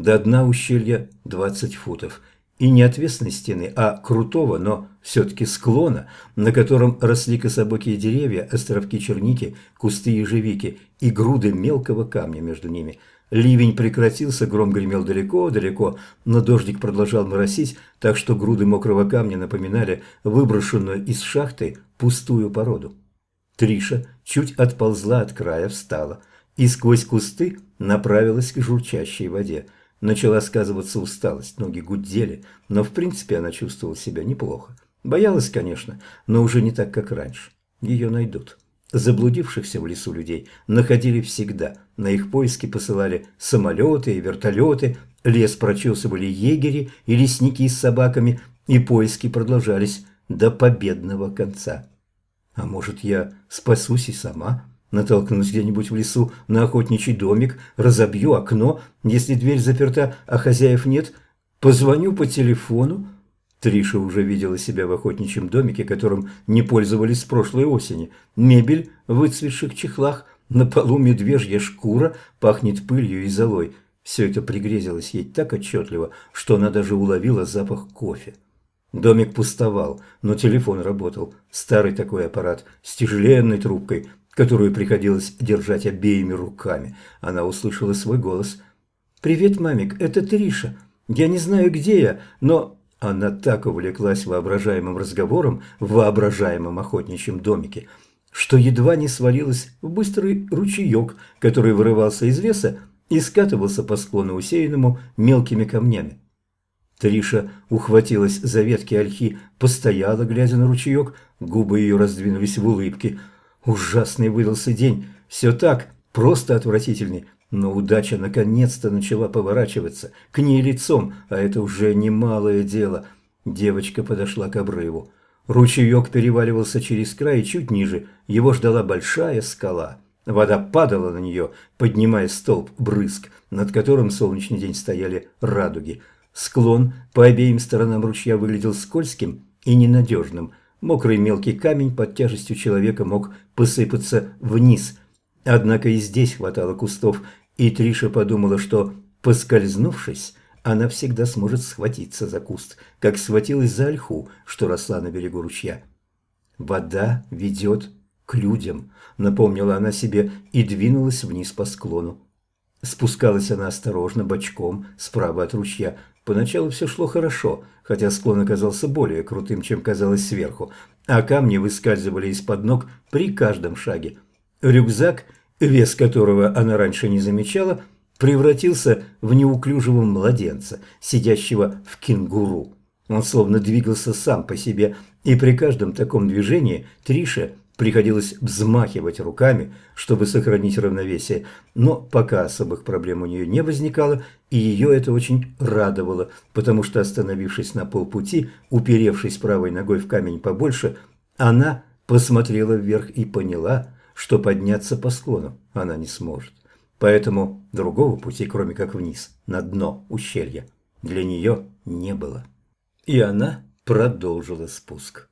До дна ущелья 20 футов. И не отвесной стены, а крутого, но все-таки склона, на котором росли кособокие деревья, островки черники, кусты ежевики и груды мелкого камня между ними. Ливень прекратился, гром гремел далеко-далеко, но дождик продолжал моросить, так что груды мокрого камня напоминали выброшенную из шахты пустую породу. Триша чуть отползла от края, встала и сквозь кусты направилась к журчащей воде. Начала сказываться усталость, ноги гудели, но в принципе она чувствовала себя неплохо. Боялась, конечно, но уже не так, как раньше. Ее найдут. Заблудившихся в лесу людей находили всегда. На их поиски посылали самолеты и вертолеты, лес прочесывали егери и лесники с собаками, и поиски продолжались до победного конца. А может, я спасусь и сама? Натолкнусь где-нибудь в лесу на охотничий домик, разобью окно, если дверь заперта, а хозяев нет, позвоню по телефону. Триша уже видела себя в охотничьем домике, которым не пользовались с прошлой осени. Мебель в выцветших чехлах, на полу медвежья шкура, пахнет пылью и золой. Все это пригрезилось ей так отчетливо, что она даже уловила запах кофе. Домик пустовал, но телефон работал. Старый такой аппарат с тяжеленной трубкой, которую приходилось держать обеими руками. Она услышала свой голос. «Привет, мамик, это Триша. Я не знаю, где я, но...» Она так увлеклась воображаемым разговором в воображаемом охотничьем домике, что едва не свалилась в быстрый ручеек, который вырывался из леса и скатывался по склону, усеянному мелкими камнями. Триша ухватилась за ветки ольхи, постояла, глядя на ручеек, губы ее раздвинулись в улыбке. Ужасный выдался день, все так, просто отвратительный, но удача наконец-то начала поворачиваться к ней лицом, а это уже немалое дело. Девочка подошла к обрыву. Ручеек переваливался через край, и чуть ниже его ждала большая скала. Вода падала на нее, поднимая столб брызг, над которым солнечный день стояли радуги – Склон по обеим сторонам ручья выглядел скользким и ненадежным. Мокрый мелкий камень под тяжестью человека мог посыпаться вниз. Однако и здесь хватало кустов, и Триша подумала, что, поскользнувшись, она всегда сможет схватиться за куст, как схватилась за ольху, что росла на берегу ручья. «Вода ведет к людям», — напомнила она себе и двинулась вниз по склону. Спускалась она осторожно, бочком, справа от ручья, Поначалу все шло хорошо, хотя склон оказался более крутым, чем казалось сверху, а камни выскальзывали из-под ног при каждом шаге. Рюкзак, вес которого она раньше не замечала, превратился в неуклюжего младенца, сидящего в кенгуру. Он словно двигался сам по себе, и при каждом таком движении Триша Приходилось взмахивать руками, чтобы сохранить равновесие, но пока особых проблем у нее не возникало, и ее это очень радовало, потому что, остановившись на полпути, уперевшись правой ногой в камень побольше, она посмотрела вверх и поняла, что подняться по склону она не сможет. Поэтому другого пути, кроме как вниз, на дно ущелья, для нее не было. И она продолжила спуск.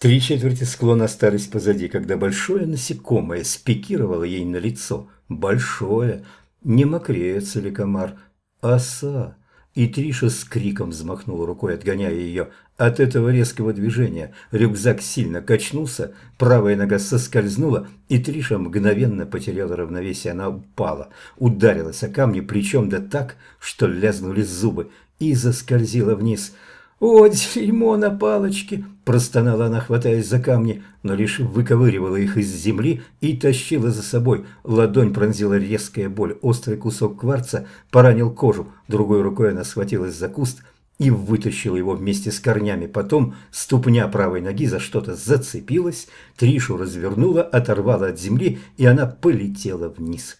Три четверти склона остались позади, когда большое насекомое спикировало ей на лицо. Большое, не мокрец или комар, оса. И Триша с криком взмахнула рукой, отгоняя ее. От этого резкого движения рюкзак сильно качнулся, правая нога соскользнула, и Триша мгновенно потеряла равновесие. Она упала, ударилась о камни, причем да так, что лязнули зубы, и заскользила вниз – «О, дерьмо на палочке!» – простонала она, хватаясь за камни, но лишь выковыривала их из земли и тащила за собой. Ладонь пронзила резкая боль, острый кусок кварца поранил кожу, другой рукой она схватилась за куст и вытащила его вместе с корнями. Потом ступня правой ноги за что-то зацепилась, Тришу развернула, оторвала от земли, и она полетела вниз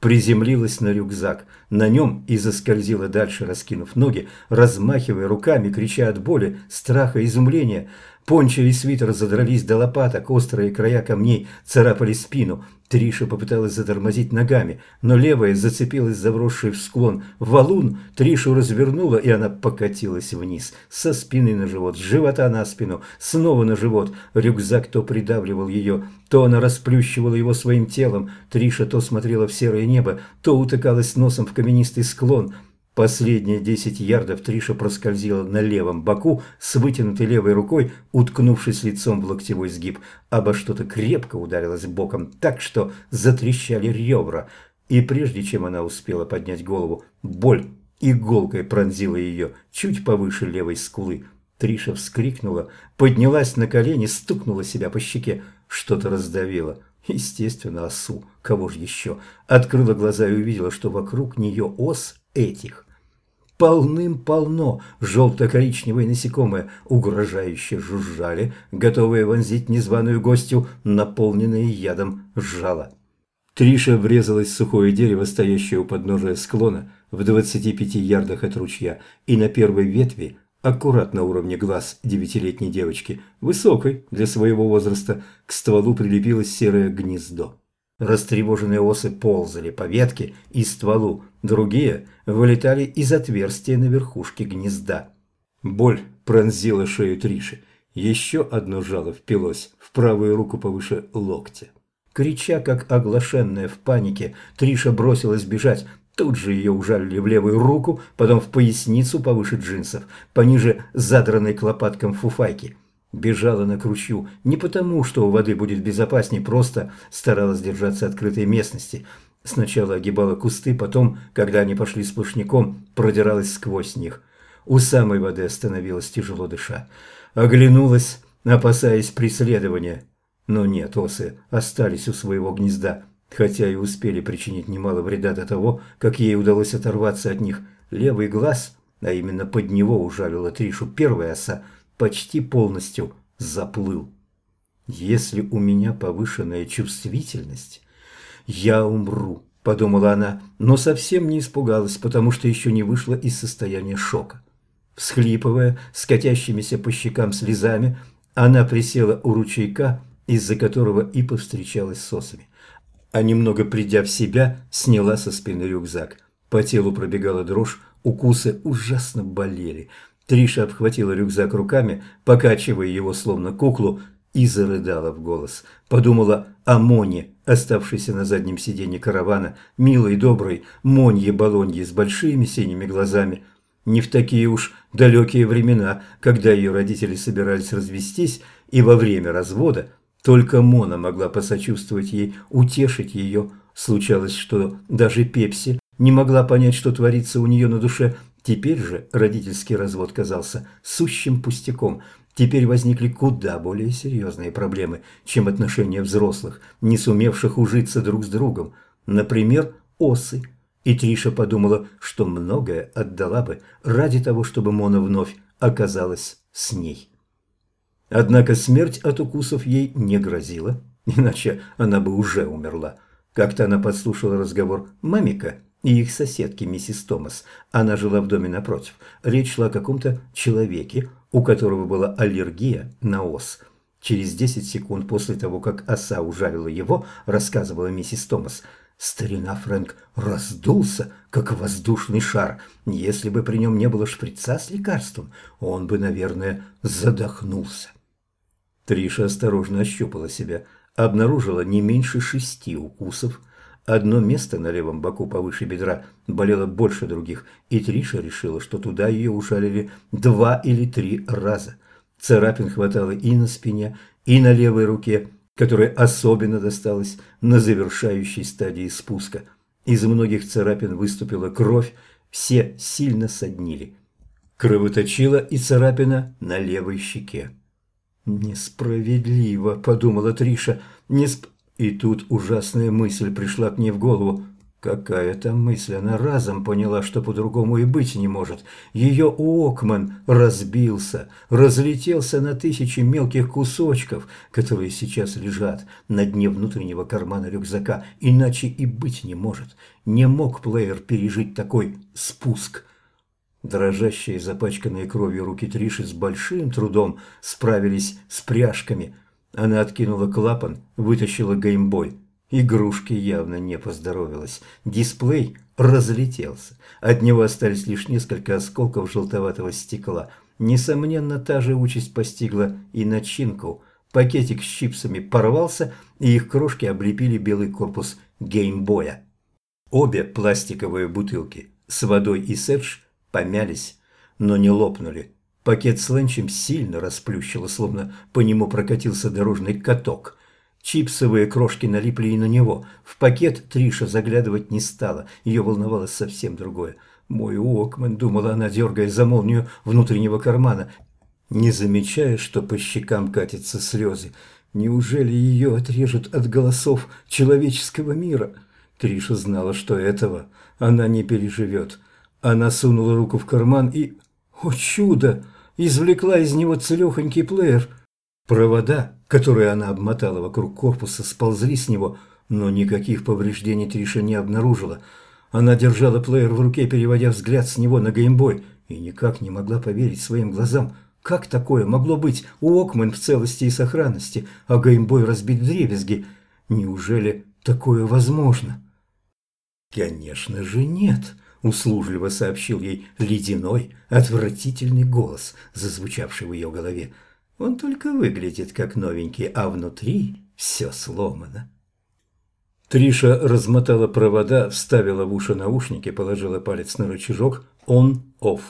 приземлилась на рюкзак. На нем и заскользила дальше, раскинув ноги, размахивая руками, крича от боли, страха, изумления. Пончо и свитер задрались до лопаток, острые края камней царапали спину. Триша попыталась затормозить ногами, но левая зацепилась за вросший в склон валун. Тришу развернула, и она покатилась вниз, со спины на живот, с живота на спину, снова на живот. Рюкзак то придавливал ее, то она расплющивала его своим телом. Триша то смотрела в серое небо, то утыкалась носом в каменистый склон – Последние десять ярдов Триша проскользила на левом боку с вытянутой левой рукой, уткнувшись лицом в локтевой сгиб. Обо что-то крепко ударилось боком так, что затрещали ребра. И прежде чем она успела поднять голову, боль иголкой пронзила ее чуть повыше левой скулы. Триша вскрикнула, поднялась на колени, стукнула себя по щеке. Что-то раздавило. Естественно, осу. Кого же еще? Открыла глаза и увидела, что вокруг нее ос этих. Полным-полно желто-коричневые насекомые угрожающе жужжали, готовые вонзить незваную гостью, наполненные ядом жало. Триша врезалась в сухое дерево, стоящее у подножия склона, в 25 ярдах от ручья, и на первой ветви, аккуратно уровне глаз девятилетней девочки, высокой для своего возраста, к стволу прилепилось серое гнездо. Растревоженные осы ползали по ветке и стволу, другие вылетали из отверстия на верхушке гнезда. Боль пронзила шею Триши. Еще одно жало впилось в правую руку повыше локтя. Крича, как оглашенная в панике, Триша бросилась бежать. Тут же ее ужалили в левую руку, потом в поясницу повыше джинсов, пониже задранной клопатком фуфайки. Бежала на кручу не потому, что у воды будет безопаснее, просто старалась держаться открытой местности. Сначала огибала кусты, потом, когда они пошли сплошняком, продиралась сквозь них. У самой воды остановилась, тяжело дыша. Оглянулась, опасаясь преследования. Но нет, осы остались у своего гнезда, хотя и успели причинить немало вреда до того, как ей удалось оторваться от них. Левый глаз, а именно под него ужалила Тришу первая оса – почти полностью заплыл. «Если у меня повышенная чувствительность, я умру», – подумала она, но совсем не испугалась, потому что еще не вышла из состояния шока. Всхлипывая, скатящимися по щекам слезами, она присела у ручейка, из-за которого и повстречалась с осами. А немного придя в себя, сняла со спины рюкзак. По телу пробегала дрожь, укусы ужасно болели – Триша обхватила рюкзак руками, покачивая его словно куклу, и зарыдала в голос. Подумала о Моне, оставшейся на заднем сиденье каравана, милой, доброй Монье-Болонье с большими синими глазами. Не в такие уж далекие времена, когда ее родители собирались развестись, и во время развода только Мона могла посочувствовать ей, утешить ее. Случалось, что даже Пепси не могла понять, что творится у нее на душе – Теперь же родительский развод казался сущим пустяком. Теперь возникли куда более серьезные проблемы, чем отношения взрослых, не сумевших ужиться друг с другом. Например, осы. И Триша подумала, что многое отдала бы ради того, чтобы Мона вновь оказалась с ней. Однако смерть от укусов ей не грозила, иначе она бы уже умерла. Как-то она подслушала разговор Мамика и их соседки, миссис Томас. Она жила в доме напротив. Речь шла о каком-то человеке, у которого была аллергия на ос. Через 10 секунд после того, как оса ужалила его, рассказывала миссис Томас, старина Фрэнк раздулся, как воздушный шар. Если бы при нем не было шприца с лекарством, он бы, наверное, задохнулся. Триша осторожно ощупала себя, обнаружила не меньше шести укусов, Одно место на левом боку повыше бедра болело больше других, и Триша решила, что туда ее ужалили два или три раза. Царапин хватало и на спине, и на левой руке, которая особенно досталась на завершающей стадии спуска. Из многих царапин выступила кровь, все сильно соднили. Кровоточила и царапина на левой щеке. «Несправедливо», — подумала Триша, — «несп...» И тут ужасная мысль пришла к ней в голову. Какая там мысль? Она разом поняла, что по-другому и быть не может. Ее Окман разбился, разлетелся на тысячи мелких кусочков, которые сейчас лежат на дне внутреннего кармана рюкзака. Иначе и быть не может. Не мог плеер пережить такой спуск. Дрожащие, запачканные кровью руки Триши с большим трудом справились с пряжками – она откинула клапан, вытащила геймбой. Игрушке явно не поздоровилась. Дисплей разлетелся. От него остались лишь несколько осколков желтоватого стекла. Несомненно, та же участь постигла и начинку. Пакетик с чипсами порвался, и их крошки облепили белый корпус геймбоя. Обе пластиковые бутылки с водой и Седж помялись, но не лопнули. Пакет с ленчем сильно расплющило, словно по нему прокатился дорожный каток. Чипсовые крошки налипли и на него. В пакет Триша заглядывать не стала, ее волновало совсем другое. «Мой Уокмен», — думала она, дергая за молнию внутреннего кармана, не замечая, что по щекам катятся слезы. Неужели ее отрежут от голосов человеческого мира? Триша знала, что этого она не переживет. Она сунула руку в карман и... О чудо! Извлекла из него целехонький плеер. Провода, которые она обмотала вокруг корпуса, сползли с него, но никаких повреждений Триша не обнаружила. Она держала плеер в руке, переводя взгляд с него на геймбой, и никак не могла поверить своим глазам. Как такое могло быть? Уокмен в целости и сохранности, а геймбой разбит в дребезги. Неужели такое возможно? Конечно же нет, услужливо сообщил ей ледяной, отвратительный голос, зазвучавший в ее голове. Он только выглядит как новенький, а внутри все сломано. Триша размотала провода, вставила в уши наушники, положила палец на рычажок «on-off».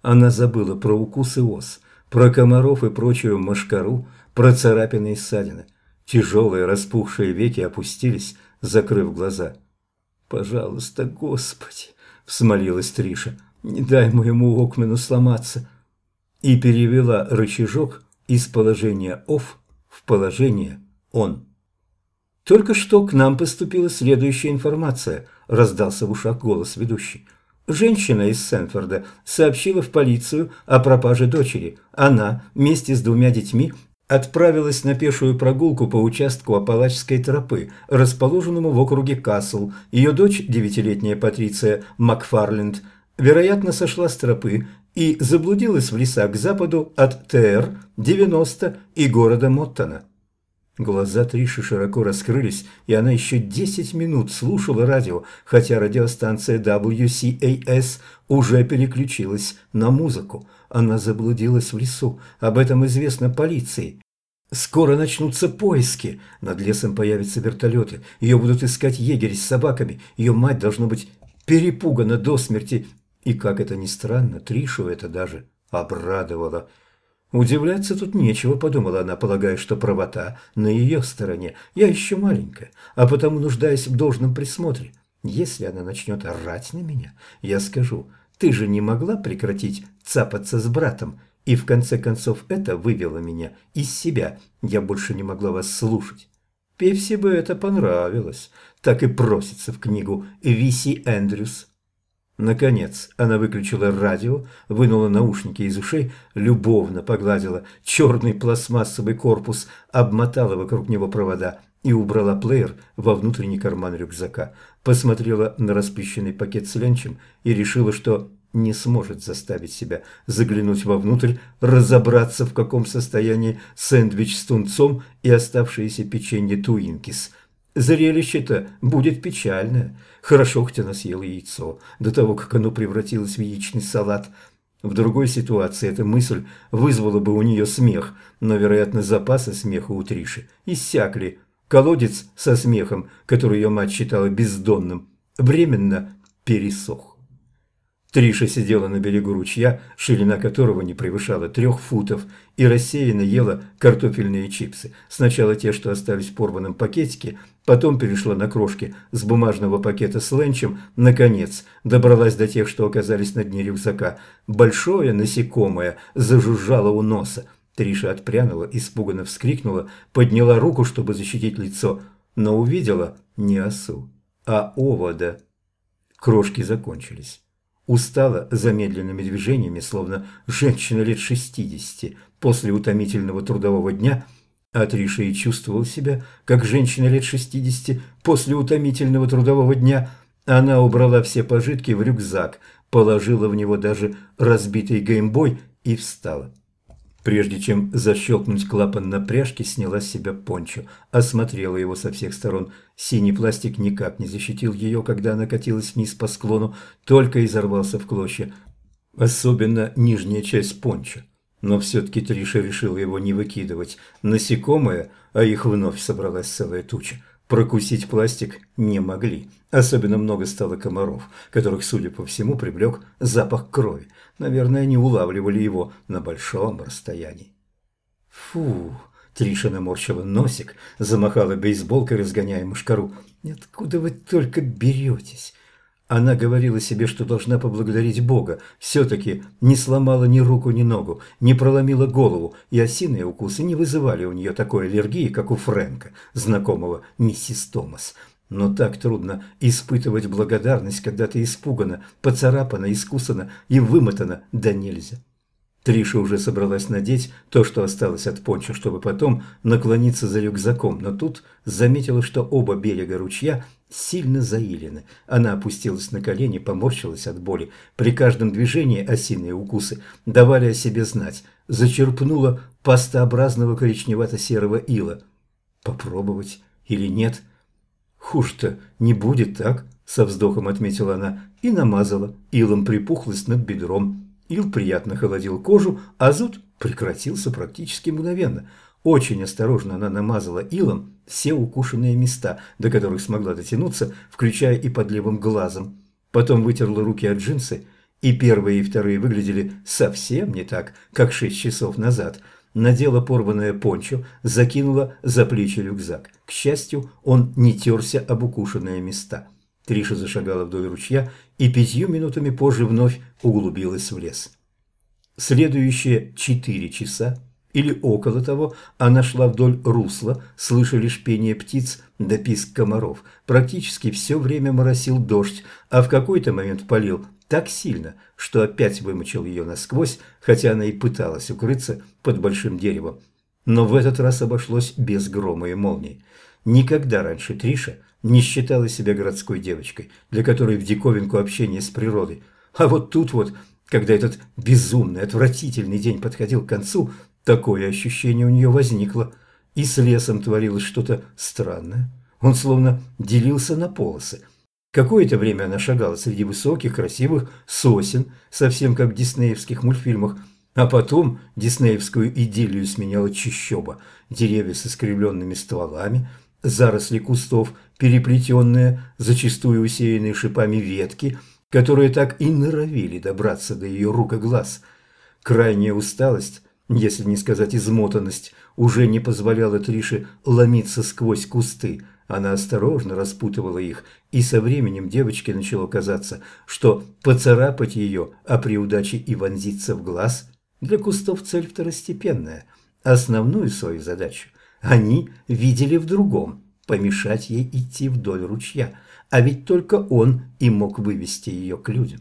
Она забыла про укусы ос, про комаров и прочую мошкару, про царапины и ссадины. Тяжелые распухшие веки опустились, закрыв глаза. «Пожалуйста, Господи!» – взмолилась Триша. «Не дай моему Окмену сломаться!» И перевела рычажок из положения «off» в положение «on». «Только что к нам поступила следующая информация», – раздался в ушах голос ведущий. Женщина из Сенфорда сообщила в полицию о пропаже дочери. Она вместе с двумя детьми отправилась на пешую прогулку по участку Апалачской тропы, расположенному в округе Касл. Ее дочь, девятилетняя Патриция Макфарленд, вероятно, сошла с тропы и заблудилась в лесах к западу от ТР-90 и города Моттона. Глаза Триши широко раскрылись, и она еще 10 минут слушала радио, хотя радиостанция WCAS уже переключилась на музыку. Она заблудилась в лесу, об этом известно полиции. Скоро начнутся поиски, над лесом появятся вертолеты, ее будут искать егери с собаками, ее мать должна быть перепугана до смерти. И как это ни странно, Тришу это даже обрадовало – Удивляться тут нечего, подумала она, полагая, что правота на ее стороне. Я еще маленькая, а потому нуждаюсь в должном присмотре. Если она начнет орать на меня, я скажу, ты же не могла прекратить цапаться с братом, и в конце концов это вывело меня из себя. Я больше не могла вас слушать. Певси бы это понравилось. Так и просится в книгу Виси Эндрюс. Наконец она выключила радио, вынула наушники из ушей, любовно погладила черный пластмассовый корпус, обмотала вокруг него провода и убрала плеер во внутренний карман рюкзака. Посмотрела на распищенный пакет с ленчем и решила, что не сможет заставить себя заглянуть вовнутрь, разобраться, в каком состоянии сэндвич с тунцом и оставшиеся печенье Туинкис – Зрелище-то будет печальное. Хорошо, хоть она съела яйцо, до того, как оно превратилось в яичный салат. В другой ситуации эта мысль вызвала бы у нее смех, но, вероятно, запасы смеха у Триши иссякли. Колодец со смехом, который ее мать считала бездонным, временно пересох. Триша сидела на берегу ручья, ширина которого не превышала трех футов, и рассеянно ела картофельные чипсы. Сначала те, что остались в порванном пакетике, потом перешла на крошки с бумажного пакета с ленчем, наконец добралась до тех, что оказались на дне рюкзака. Большое насекомое зажужжало у носа. Триша отпрянула, испуганно вскрикнула, подняла руку, чтобы защитить лицо, но увидела не осу, а овода. Крошки закончились устала замедленными движениями, словно женщина лет шестидесяти после утомительного трудового дня, а Триша и чувствовал себя, как женщина лет шестидесяти после утомительного трудового дня. Она убрала все пожитки в рюкзак, положила в него даже разбитый геймбой и встала. Прежде чем защелкнуть клапан на пряжке, сняла с себя пончо, осмотрела его со всех сторон. Синий пластик никак не защитил ее, когда она катилась вниз по склону, только изорвался в клочья. Особенно нижняя часть пончо. Но все-таки Триша решила его не выкидывать. Насекомые, а их вновь собралась целая туча, прокусить пластик не могли. Особенно много стало комаров, которых, судя по всему, привлек запах крови. Наверное, они улавливали его на большом расстоянии. Фу! Триша наморщила носик, замахала бейсболкой, разгоняя мушкару. «Откуда вы только беретесь?» Она говорила себе, что должна поблагодарить Бога. Все-таки не сломала ни руку, ни ногу, не проломила голову, и осиные укусы не вызывали у нее такой аллергии, как у Фрэнка, знакомого миссис Томас. Но так трудно испытывать благодарность, когда ты испугана, поцарапана, искусана и вымотана, да нельзя. Триша уже собралась надеть то, что осталось от понча, чтобы потом наклониться за рюкзаком, но тут заметила, что оба берега ручья сильно заилены. Она опустилась на колени, поморщилась от боли. При каждом движении осиные укусы давали о себе знать. Зачерпнула пастообразного коричневато-серого ила. Попробовать или нет? Хуже-то не будет так, со вздохом отметила она и намазала илом припухлость над бедром. Ил приятно холодил кожу, а зуд прекратился практически мгновенно. Очень осторожно она намазала илом все укушенные места, до которых смогла дотянуться, включая и под левым глазом. Потом вытерла руки от джинсы, и первые и вторые выглядели совсем не так, как шесть часов назад. Надела порванное пончо, закинула за плечи рюкзак. Счастью, он не терся об укушенные места. Триша зашагала вдоль ручья и пятью минутами позже вновь углубилась в лес. Следующие четыре часа или около того она шла вдоль русла, слыша лишь пение птиц да писк комаров. Практически все время моросил дождь, а в какой-то момент полил так сильно, что опять вымочил ее насквозь, хотя она и пыталась укрыться под большим деревом. Но в этот раз обошлось без грома и молний. Никогда раньше Триша не считала себя городской девочкой, для которой в диковинку общение с природой. А вот тут вот, когда этот безумный, отвратительный день подходил к концу, такое ощущение у нее возникло. И с лесом творилось что-то странное. Он словно делился на полосы. Какое-то время она шагала среди высоких, красивых сосен, совсем как в диснеевских мультфильмах, а потом диснеевскую идиллию сменяла чищоба, деревья с искривленными стволами – заросли кустов, переплетенные, зачастую усеянные шипами ветки, которые так и норовили добраться до ее рук и глаз. Крайняя усталость, если не сказать измотанность, уже не позволяла Трише ломиться сквозь кусты. Она осторожно распутывала их, и со временем девочке начало казаться, что поцарапать ее, а при удаче и вонзиться в глаз, для кустов цель второстепенная. Основную свою задачу – они видели в другом – помешать ей идти вдоль ручья, а ведь только он и мог вывести ее к людям.